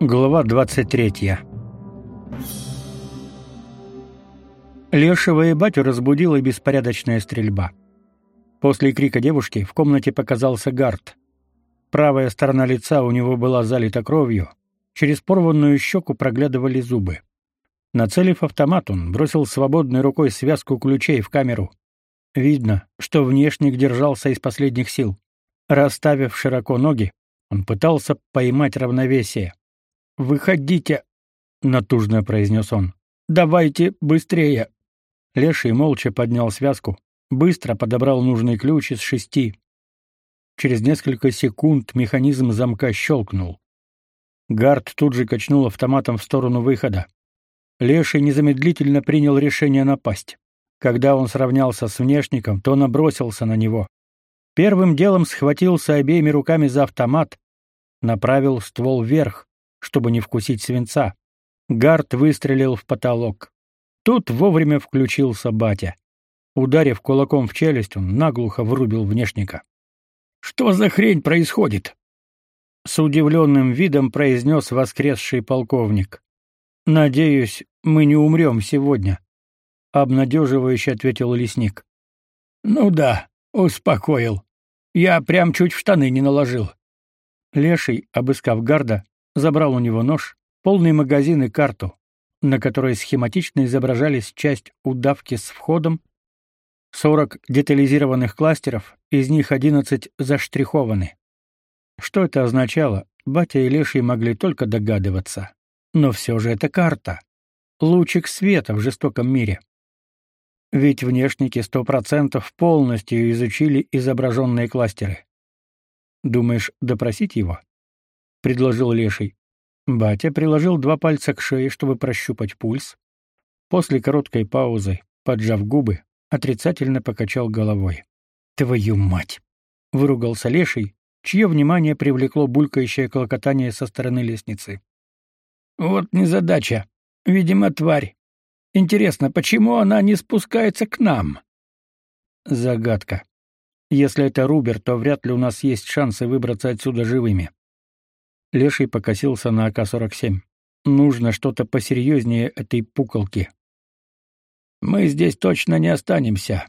Глава 23. Лешего и батю разбудила беспорядочная стрельба. После крика девушки в комнате показался Гард. Правая сторона лица у него была залита кровью, через порванную щеку проглядывали зубы. Нацелив автомат, он бросил свободной рукой связку ключей в камеру. Видно, что внешник держался из последних сил. Расставив широко ноги, он пытался поймать равновесие. Выходите, натужно произнес он. Давайте быстрее. Леший молча поднял связку, быстро подобрал нужный ключ из шести. Через несколько секунд механизм замка щелкнул. Гард тут же качнул автоматом в сторону выхода. Леший незамедлительно принял решение напасть. Когда он сравнялся с внешником, то набросился на него. Первым делом схватился обеими руками за автомат, направил ствол вверх чтобы не вкусить свинца. Гард выстрелил в потолок. Тут вовремя включился батя. Ударив кулаком в челюсть, он наглухо врубил внешника. «Что за хрень происходит?» С удивленным видом произнес воскресший полковник. «Надеюсь, мы не умрем сегодня», — обнадеживающе ответил лесник. «Ну да, успокоил. Я прям чуть в штаны не наложил». Леший, обыскав гарда, забрал у него нож, полный магазин и карту, на которой схематично изображались часть удавки с входом, 40 детализированных кластеров, из них 11 заштрихованы. Что это означало, батя и Леший могли только догадываться. Но все же это карта. Лучик света в жестоком мире. Ведь внешники сто процентов полностью изучили изображенные кластеры. Думаешь, допросить его? Предложил Леший. Батя приложил два пальца к шее, чтобы прощупать пульс. После короткой паузы, поджав губы, отрицательно покачал головой. Твою мать, выругался Леший, чье внимание привлекло булькающее клокотание со стороны лестницы. Вот незадача. Видимо, тварь. Интересно, почему она не спускается к нам? Загадка. Если это Рубер, то вряд ли у нас есть шансы выбраться отсюда живыми. Леший покосился на АК-47. Нужно что-то посерьезнее этой пуколки. Мы здесь точно не останемся.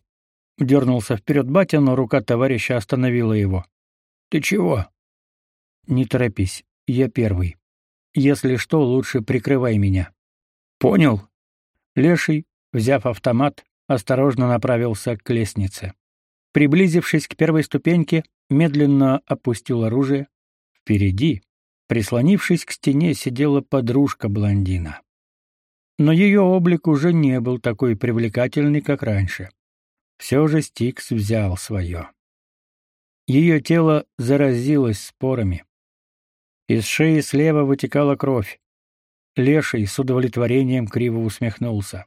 Дернулся вперед батя, но рука товарища остановила его. Ты чего? Не торопись, я первый. Если что, лучше прикрывай меня. Понял. Леший, взяв автомат, осторожно направился к лестнице. Приблизившись к первой ступеньке, медленно опустил оружие. Впереди, Прислонившись к стене, сидела подружка блондина. Но ее облик уже не был такой привлекательный, как раньше. Все же Стикс взял свое. Ее тело заразилось спорами. Из шеи слева вытекала кровь. Леший с удовлетворением криво усмехнулся.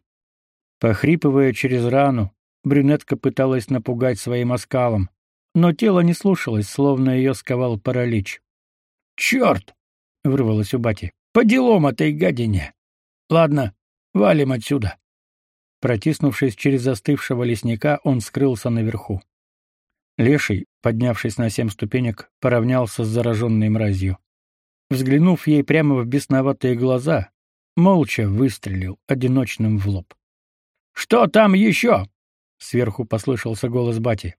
Похрипывая через рану, брюнетка пыталась напугать своим оскалом, но тело не слушалось, словно ее сковал паралич. «Черт!» — вырвалось у бати. «По делам этой гадине! Ладно, валим отсюда!» Протиснувшись через застывшего лесника, он скрылся наверху. Леший, поднявшись на семь ступенек, поравнялся с зараженной мразью. Взглянув ей прямо в бесноватые глаза, молча выстрелил одиночным в лоб. «Что там еще?» — сверху послышался голос бати.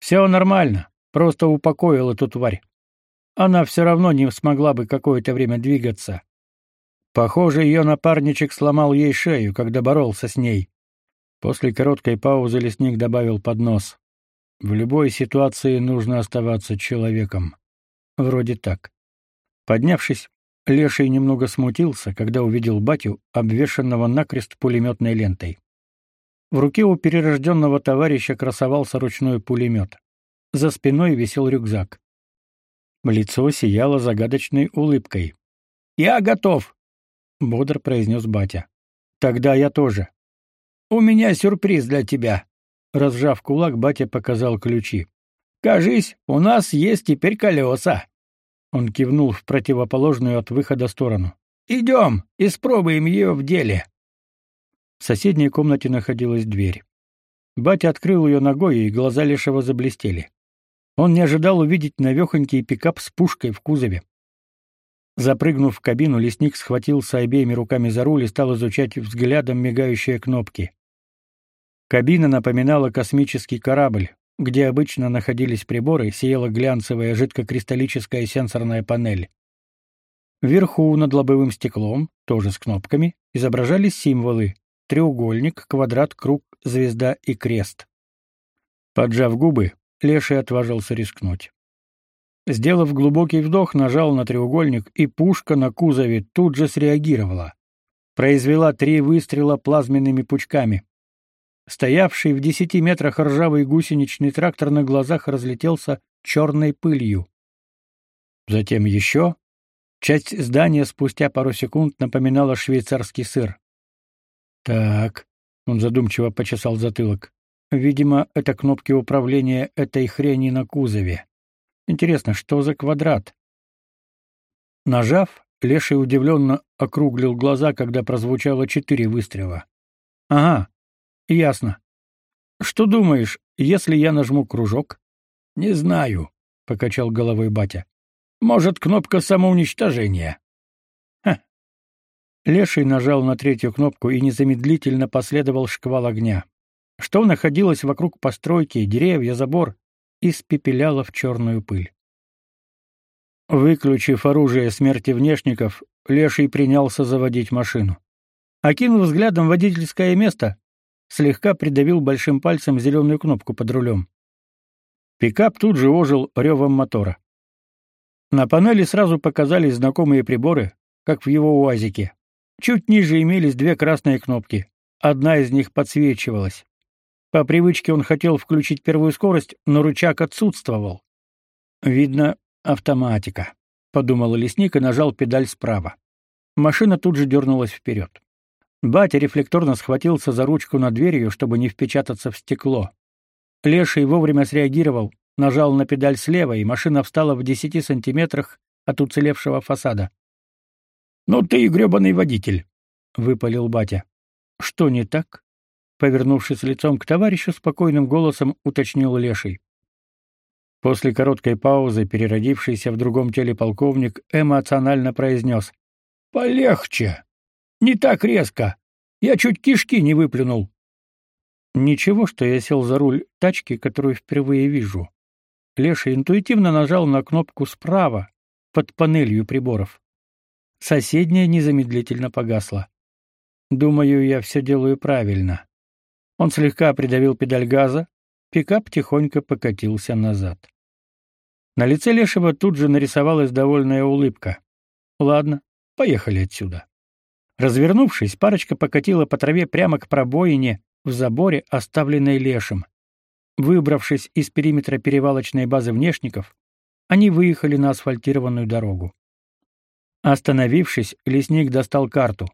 «Все нормально, просто упокоил эту тварь она все равно не смогла бы какое-то время двигаться. Похоже, ее напарничек сломал ей шею, когда боролся с ней. После короткой паузы лесник добавил под нос. В любой ситуации нужно оставаться человеком. Вроде так. Поднявшись, Леший немного смутился, когда увидел батю, обвешанного накрест пулеметной лентой. В руке у перерожденного товарища красовался ручной пулемет. За спиной висел рюкзак. Лицо сияло загадочной улыбкой. «Я готов!» — бодро произнес батя. «Тогда я тоже». «У меня сюрприз для тебя!» Разжав кулак, батя показал ключи. «Кажись, у нас есть теперь колеса!» Он кивнул в противоположную от выхода сторону. «Идем, испробуем ее в деле!» В соседней комнате находилась дверь. Батя открыл ее ногой, и глаза Лешего заблестели. Он не ожидал увидеть навехонький пикап с пушкой в кузове. Запрыгнув в кабину, лесник схватился обеими руками за руль и стал изучать взглядом мигающие кнопки. Кабина напоминала космический корабль, где обычно находились приборы, сияла глянцевая жидкокристаллическая сенсорная панель. Вверху над лобовым стеклом, тоже с кнопками, изображались символы: треугольник, квадрат, круг, звезда и крест. Поджав губы, Леший отважился рискнуть. Сделав глубокий вдох, нажал на треугольник, и пушка на кузове тут же среагировала. Произвела три выстрела плазменными пучками. Стоявший в десяти метрах ржавый гусеничный трактор на глазах разлетелся черной пылью. Затем еще. Часть здания спустя пару секунд напоминала швейцарский сыр. Так, он задумчиво почесал затылок. Видимо, это кнопки управления этой хрени на кузове. Интересно, что за квадрат? Нажав, Леший удивленно округлил глаза, когда прозвучало четыре выстрела. Ага, Ясно. Что думаешь, если я нажму кружок? Не знаю, покачал головой батя. Может, кнопка самоуничтожения. Ха. Леший нажал на третью кнопку и незамедлительно последовал шквал огня. Что находилось вокруг постройки, деревья, забор, испепеляло в черную пыль. Выключив оружие смерти внешников, Леший принялся заводить машину. Окинув взглядом водительское место, слегка придавил большим пальцем зеленую кнопку под рулем. Пикап тут же ожил ревом мотора. На панели сразу показались знакомые приборы, как в его УАЗике. Чуть ниже имелись две красные кнопки. Одна из них подсвечивалась. По привычке он хотел включить первую скорость, но рычаг отсутствовал. Видно, автоматика, подумал лесник и нажал педаль справа. Машина тут же дернулась вперед. Батя рефлекторно схватился за ручку над дверью, чтобы не впечататься в стекло. Леший вовремя среагировал, нажал на педаль слева, и машина встала в десяти сантиметрах от уцелевшего фасада. «Ну ты и гребаный водитель!» — выпалил батя. «Что не так?» Повернувшись лицом к товарищу, спокойным голосом уточнил Леший. После короткой паузы, переродившийся в другом теле полковник эмоционально произнес. «Полегче!» Не так резко. Я чуть кишки не выплюнул. Ничего, что я сел за руль тачки, которую впервые вижу. Леша интуитивно нажал на кнопку справа, под панелью приборов. Соседняя незамедлительно погасла. Думаю, я все делаю правильно. Он слегка придавил педаль газа, пикап тихонько покатился назад. На лице Лешего тут же нарисовалась довольная улыбка. Ладно, поехали отсюда. Развернувшись, парочка покатила по траве прямо к пробоине в заборе, оставленной лешим. Выбравшись из периметра перевалочной базы внешников, они выехали на асфальтированную дорогу. Остановившись, лесник достал карту.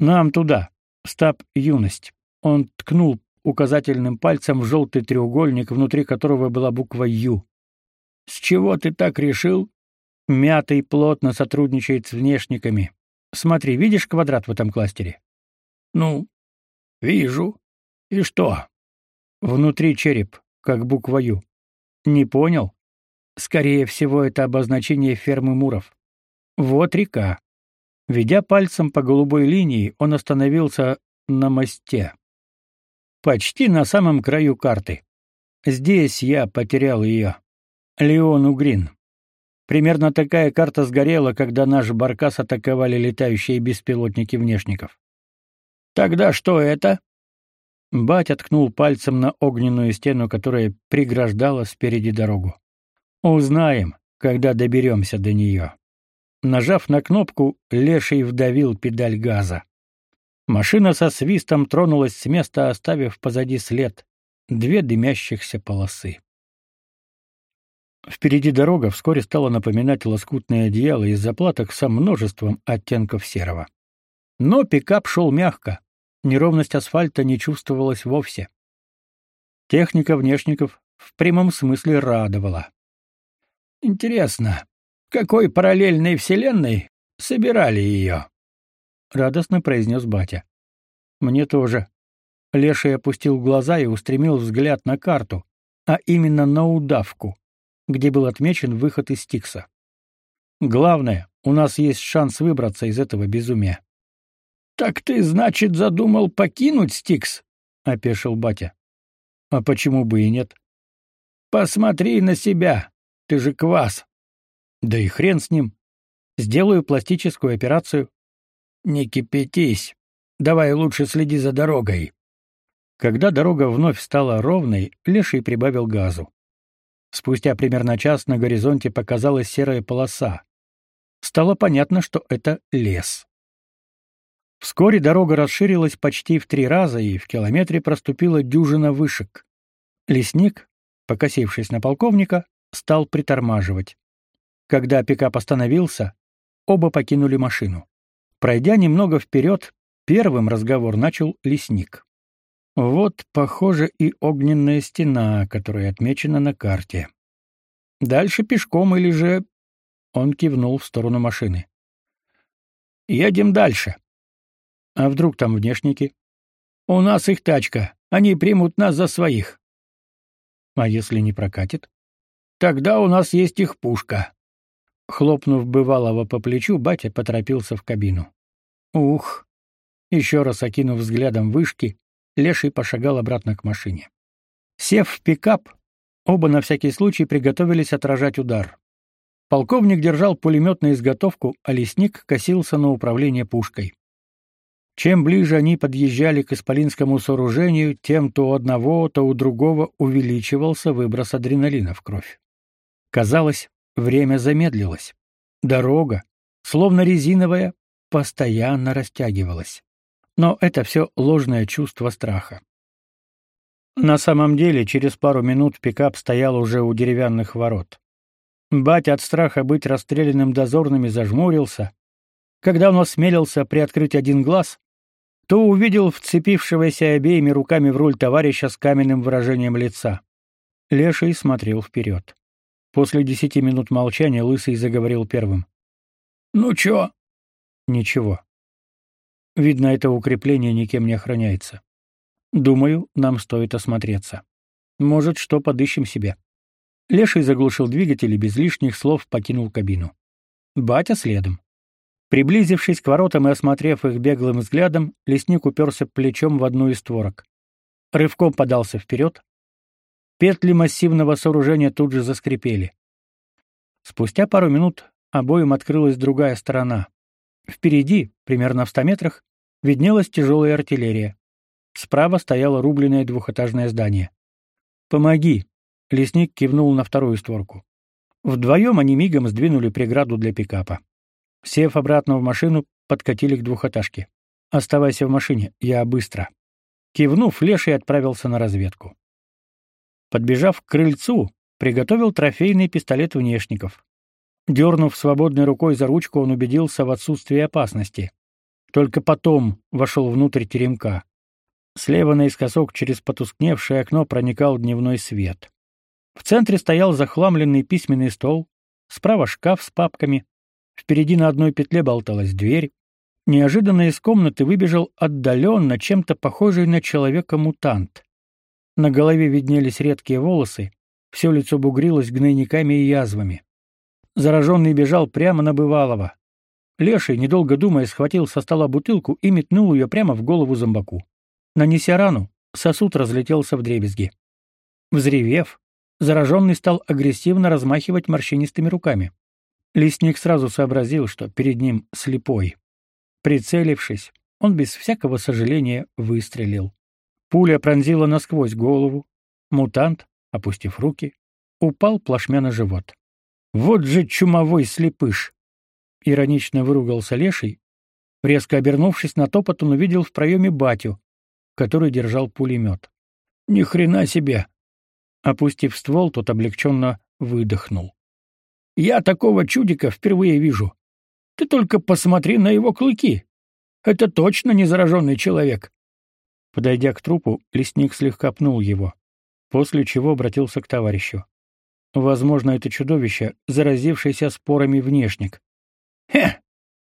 «Нам туда. Стаб юность». Он ткнул указательным пальцем в желтый треугольник, внутри которого была буква «Ю». «С чего ты так решил?» «Мятый плотно сотрудничает с внешниками. Смотри, видишь квадрат в этом кластере? Ну, вижу. И что? Внутри череп, как буква Ю. Не понял? Скорее всего, это обозначение фермы Муров. Вот река. Ведя пальцем по голубой линии, он остановился на мосте. Почти на самом краю карты. Здесь я потерял ее. Леон Угрин. Примерно такая карта сгорела, когда наш баркас атаковали летающие беспилотники внешников. Тогда что это? Батя ткнул пальцем на огненную стену, которая преграждала спереди дорогу. Узнаем, когда доберемся до нее». Нажав на кнопку, Леший вдавил педаль газа. Машина со свистом тронулась с места, оставив позади след две дымящихся полосы. Впереди дорога вскоре стала напоминать лоскутное одеяло из заплаток со множеством оттенков серого. Но пикап шел мягко, неровность асфальта не чувствовалась вовсе. Техника внешников в прямом смысле радовала. «Интересно, какой параллельной вселенной собирали ее?» — радостно произнес батя. «Мне тоже». Леший опустил глаза и устремил взгляд на карту, а именно на удавку где был отмечен выход из Стикса. Главное, у нас есть шанс выбраться из этого безумия. Так ты, значит, задумал покинуть Стикс? опешил батя. А почему бы и нет? Посмотри на себя. Ты же квас. Да и хрен с ним. Сделаю пластическую операцию. Не кипятись. Давай лучше следи за дорогой. Когда дорога вновь стала ровной, Леший прибавил газу. Спустя примерно час на горизонте показалась серая полоса. Стало понятно, что это лес. Вскоре дорога расширилась почти в три раза, и в километре проступила дюжина вышек. Лесник, покосившись на полковника, стал притормаживать. Когда пикап остановился, оба покинули машину. Пройдя немного вперед, первым разговор начал лесник. Вот, похоже, и огненная стена, которая отмечена на карте. Дальше пешком или же Он кивнул в сторону машины. Едем дальше. А вдруг там внешники? У нас их тачка. Они примут нас за своих. А если не прокатит? Тогда у нас есть их пушка. Хлопнув бывалого по плечу, батя поторопился в кабину. Ух. Еще раз окинув взглядом вышки, Леший пошагал обратно к машине. Сев в пикап, оба на всякий случай приготовились отражать удар. Полковник держал пулемет на изготовку, а лесник косился на управление пушкой. Чем ближе они подъезжали к исполинскому сооружению, тем то у одного, то у другого увеличивался выброс адреналина в кровь. Казалось, время замедлилось. Дорога, словно резиновая, постоянно растягивалась. Но это все ложное чувство страха. На самом деле, через пару минут пикап стоял уже у деревянных ворот. Батя от страха быть расстрелянным дозорными зажмурился. Когда он осмелился приоткрыть один глаз, то увидел вцепившегося обеими руками в руль товарища с каменным выражением лица. Леший смотрел вперед. После десяти минут молчания Лысый заговорил первым. «Ну чё?» «Ничего. Видно, это укрепление никем не охраняется. Думаю, нам стоит осмотреться. Может, что подыщем себе. Леший заглушил двигатель и без лишних слов покинул кабину. Батя следом. Приблизившись к воротам и осмотрев их беглым взглядом, лесник уперся плечом в одну из створок. Рывком подался вперед. Петли массивного сооружения тут же заскрипели. Спустя пару минут обоим открылась другая сторона. Впереди, примерно в ста метрах, виднелась тяжелая артиллерия. Справа стояло рубленное двухэтажное здание. «Помоги!» — лесник кивнул на вторую створку. Вдвоем они мигом сдвинули преграду для пикапа. Сев обратно в машину, подкатили к двухэтажке. «Оставайся в машине, я быстро». Кивнув, Леший отправился на разведку. Подбежав к крыльцу, приготовил трофейный пистолет внешников. Дернув свободной рукой за ручку, он убедился в отсутствии опасности. Только потом вошел внутрь теремка. Слева наискосок через потускневшее окно проникал дневной свет. В центре стоял захламленный письменный стол, справа шкаф с папками, впереди на одной петле болталась дверь. Неожиданно из комнаты выбежал отдаленно чем-то похожий на человека-мутант. На голове виднелись редкие волосы, все лицо бугрилось гнойниками и язвами. Зараженный бежал прямо на бывалого. Леший, недолго думая, схватил со стола бутылку и метнул ее прямо в голову зомбаку. Нанеся рану, сосуд разлетелся вдребезги. Взревев, зараженный стал агрессивно размахивать морщинистыми руками. Лесник сразу сообразил, что перед ним слепой. Прицелившись, он без всякого сожаления выстрелил. Пуля пронзила насквозь голову. Мутант, опустив руки, упал плашмя на живот. Вот же чумовой слепыш, иронично выругался леший. Резко обернувшись на топот, он увидел в проеме батю, который держал пулемет. Ни хрена себе. Опустив ствол, тот облегченно выдохнул. Я такого чудика впервые вижу. Ты только посмотри на его клыки. Это точно не зараженный человек. Подойдя к трупу, лесник слегка пнул его, после чего обратился к товарищу. Возможно, это чудовище, заразившееся спорами внешник. Хе,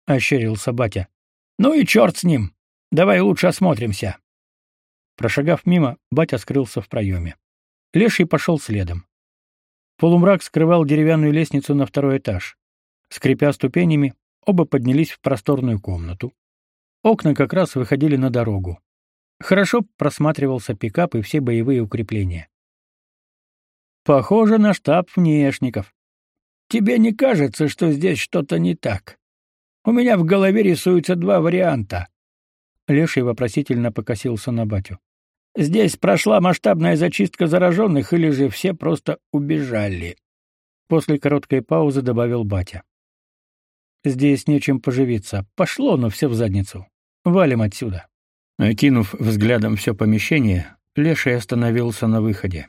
ощерился батя. Ну и черт с ним. Давай лучше осмотримся. Прошагав мимо, батя скрылся в проеме. Леший пошел следом. Полумрак скрывал деревянную лестницу на второй этаж. Скрипя ступенями, Оба поднялись в просторную комнату. Окна как раз выходили на дорогу. Хорошо просматривался пикап и все боевые укрепления. Похоже на штаб внешников. Тебе не кажется, что здесь что-то не так? У меня в голове рисуются два варианта. Леший вопросительно покосился на батю. Здесь прошла масштабная зачистка зараженных или же все просто убежали. После короткой паузы добавил батя. Здесь нечем поживиться. Пошло, но все в задницу. Валим отсюда. Окинув взглядом все помещение, Леший остановился на выходе.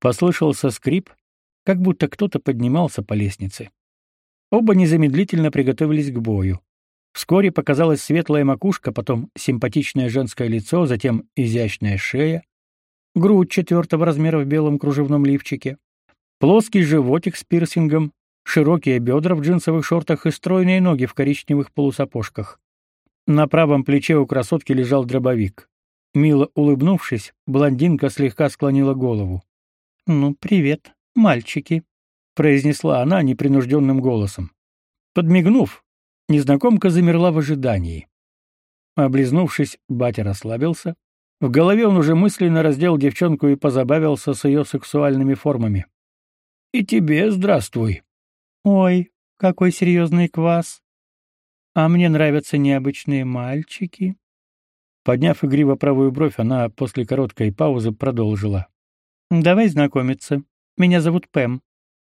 Послышался скрип, как будто кто-то поднимался по лестнице. Оба незамедлительно приготовились к бою. Вскоре показалась светлая макушка, потом симпатичное женское лицо, затем изящная шея, грудь четвертого размера в белом кружевном лифчике, плоский животик с пирсингом, широкие бедра в джинсовых шортах и стройные ноги в коричневых полусапожках. На правом плече у красотки лежал дробовик. Мило улыбнувшись, блондинка слегка склонила голову. «Ну, привет, мальчики», — произнесла она непринужденным голосом. Подмигнув, Незнакомка замерла в ожидании. Облизнувшись, батя расслабился. В голове он уже мысленно раздел девчонку и позабавился с ее сексуальными формами. «И тебе здравствуй». «Ой, какой серьезный квас. А мне нравятся необычные мальчики». Подняв игриво правую бровь, она после короткой паузы продолжила. «Давай знакомиться. Меня зовут Пэм.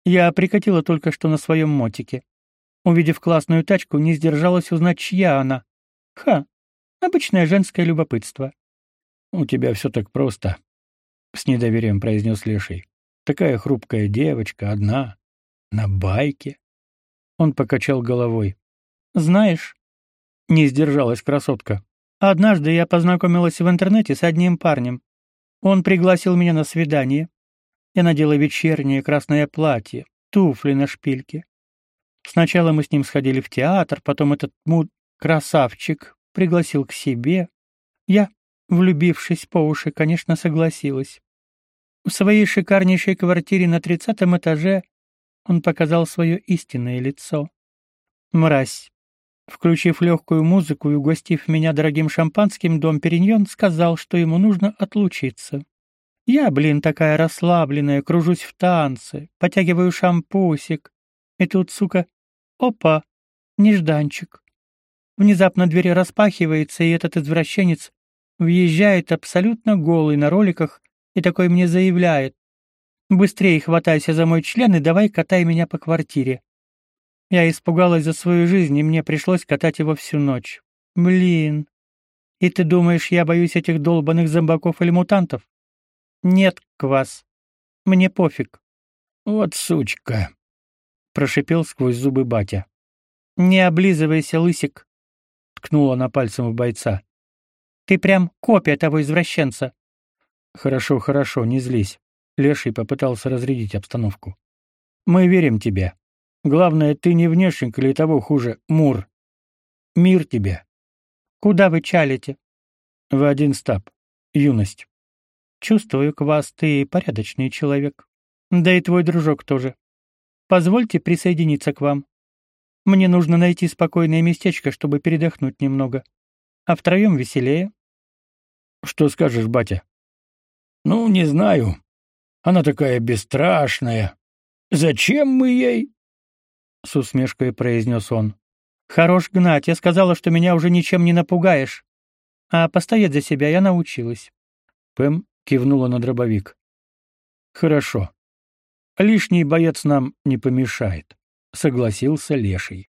Я прикатила только что на своем мотике. Увидев классную тачку, не сдержалась узнать, чья она. Ха, обычное женское любопытство. У тебя все так просто, с недоверием произнес Леший. Такая хрупкая девочка, одна, на байке. Он покачал головой. Знаешь, не сдержалась красотка. Однажды я познакомилась в интернете с одним парнем. Он пригласил меня на свидание. Я надела вечернее красное платье, туфли на шпильке. Сначала мы с ним сходили в театр, потом этот муд красавчик пригласил к себе. Я, влюбившись по уши, конечно, согласилась. В своей шикарнейшей квартире на тридцатом этаже он показал свое истинное лицо. Мразь. Включив легкую музыку и угостив меня дорогим шампанским, дом Периньон сказал, что ему нужно отлучиться. Я, блин, такая расслабленная, кружусь в танце, потягиваю шампусик, и тут, сука, опа, нежданчик. Внезапно дверь распахивается, и этот извращенец въезжает абсолютно голый на роликах и такой мне заявляет. «Быстрее хватайся за мой член и давай катай меня по квартире». Я испугалась за свою жизнь, и мне пришлось катать его всю ночь. Блин. И ты думаешь, я боюсь этих долбанных зомбаков или мутантов? Нет, Квас. Мне пофиг. Вот сучка прошипел сквозь зубы батя. Не облизывайся, лысик, ткнула она пальцем в бойца. Ты прям копия того извращенца. Хорошо, хорошо, не злись. Леший попытался разрядить обстановку. Мы верим тебе. Главное, ты не внешник или того хуже, Мур. Мир тебе. Куда вы чалите? В один стаб. Юность. Чувствую, Квас, ты порядочный человек. Да и твой дружок тоже. Позвольте присоединиться к вам. Мне нужно найти спокойное местечко, чтобы передохнуть немного. А втроем веселее. Что скажешь, батя? Ну, не знаю. Она такая бесстрашная. Зачем мы ей? С усмешкой произнес он. Хорош гнать, я сказала, что меня уже ничем не напугаешь. А постоять за себя я научилась. Пэм кивнула на дробовик. Хорошо. Лишний боец нам не помешает, согласился Леший.